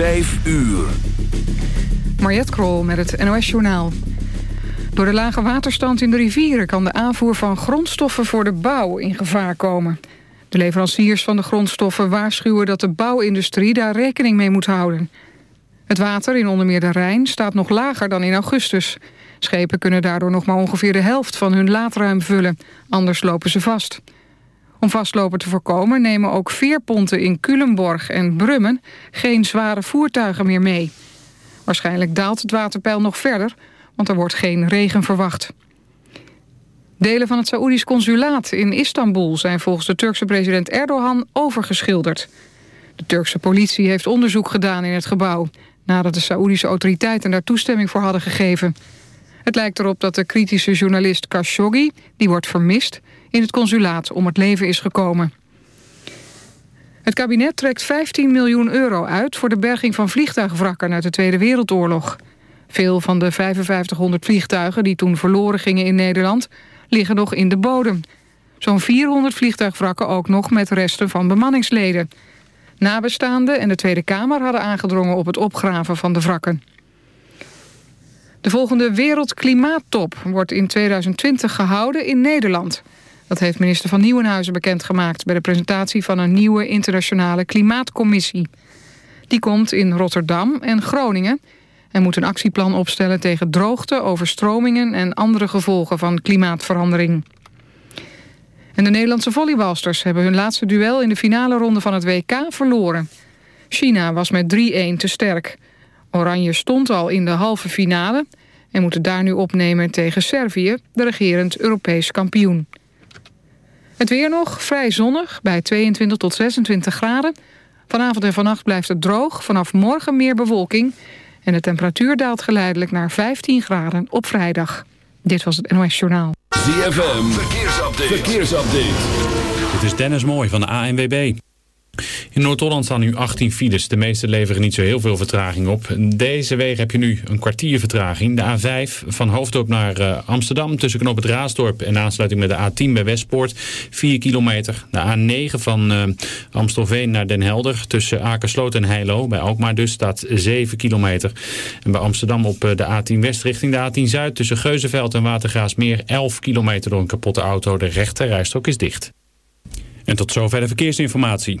Vijf uur. Mariette Krol met het NOS Journaal. Door de lage waterstand in de rivieren kan de aanvoer van grondstoffen voor de bouw in gevaar komen. De leveranciers van de grondstoffen waarschuwen dat de bouwindustrie daar rekening mee moet houden. Het water in onder meer de Rijn staat nog lager dan in augustus. Schepen kunnen daardoor nog maar ongeveer de helft van hun laadruim vullen, anders lopen ze vast. Om vastlopen te voorkomen nemen ook veerponten in Culemborg en Brummen geen zware voertuigen meer mee. Waarschijnlijk daalt het waterpeil nog verder, want er wordt geen regen verwacht. Delen van het Saoedisch consulaat in Istanbul zijn volgens de Turkse president Erdogan overgeschilderd. De Turkse politie heeft onderzoek gedaan in het gebouw... nadat de Saoedische autoriteiten daar toestemming voor hadden gegeven. Het lijkt erop dat de kritische journalist Khashoggi, die wordt vermist... in het consulaat om het leven is gekomen. Het kabinet trekt 15 miljoen euro uit... voor de berging van vliegtuigwrakken uit de Tweede Wereldoorlog. Veel van de 5500 vliegtuigen die toen verloren gingen in Nederland... liggen nog in de bodem. Zo'n 400 vliegtuigwrakken ook nog met resten van bemanningsleden. Nabestaanden en de Tweede Kamer hadden aangedrongen op het opgraven van de wrakken. De volgende Wereldklimaattop wordt in 2020 gehouden in Nederland. Dat heeft minister van Nieuwenhuizen bekendgemaakt... bij de presentatie van een nieuwe internationale klimaatcommissie. Die komt in Rotterdam en Groningen... en moet een actieplan opstellen tegen droogte, overstromingen... en andere gevolgen van klimaatverandering. En de Nederlandse volleybalsters hebben hun laatste duel... in de finale ronde van het WK verloren. China was met 3-1 te sterk... Oranje stond al in de halve finale en moet daar nu opnemen tegen Servië, de regerend Europees kampioen. Het weer nog, vrij zonnig, bij 22 tot 26 graden. Vanavond en vannacht blijft het droog, vanaf morgen meer bewolking... en de temperatuur daalt geleidelijk naar 15 graden op vrijdag. Dit was het NOS Journaal. ZFM, verkeersupdate. verkeersupdate. Dit is Dennis Mooi van de ANWB. In Noord-Holland staan nu 18 files. De meeste leveren niet zo heel veel vertraging op. Deze wegen heb je nu een kwartier vertraging. De A5 van Hoofddorp naar uh, Amsterdam tussen knop het Raasdorp en aansluiting met de A10 bij Westpoort. 4 kilometer. De A9 van uh, Amstelveen naar Den Helder tussen Akersloot en Heilo. Bij Alkmaar dus staat 7 kilometer. En bij Amsterdam op uh, de A10 West richting de A10 Zuid tussen Geuzenveld en Watergraasmeer 11 kilometer door een kapotte auto. De rechte rijstok is dicht. En tot zover de verkeersinformatie.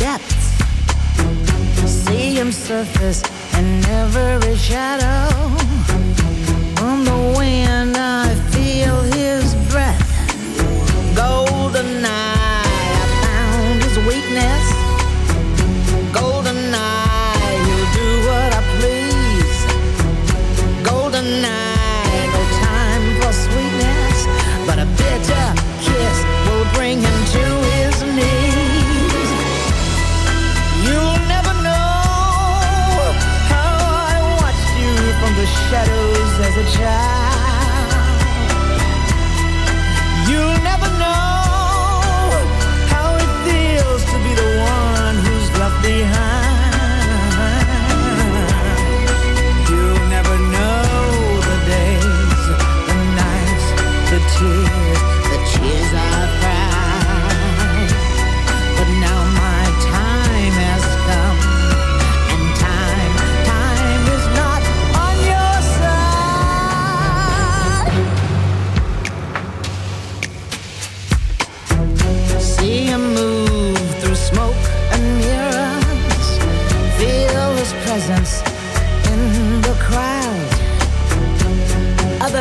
depths. See him surface and every shadow. On the wind, I feel his breath. Golden eye, I found his weakness. child.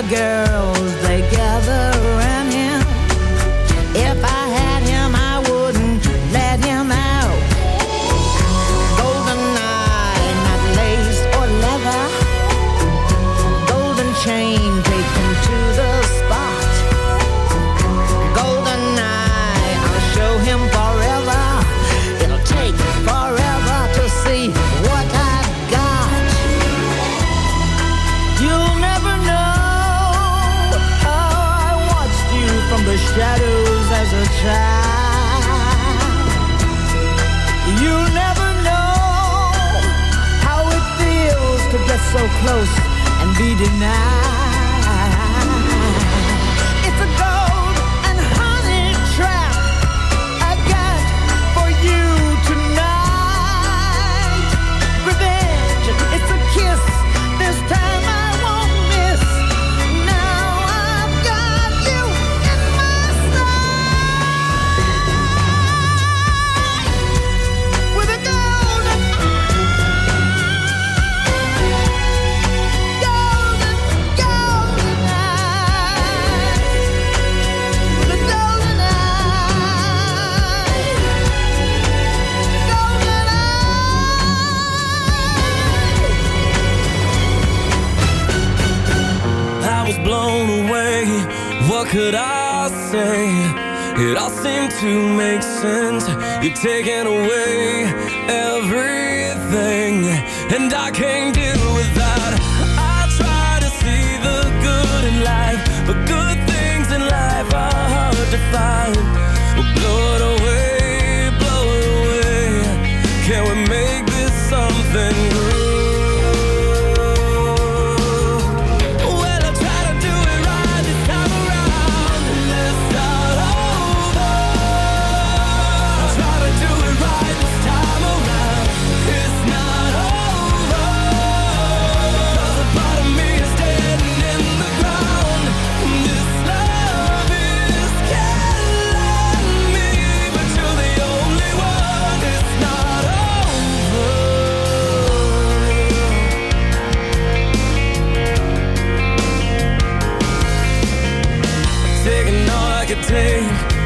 girl. close and be denied. seem to make sense. You're taking away everything, and I can't deal with.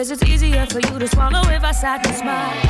Guess it's easier for you to swallow if I sat and smile.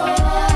Oh.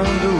around the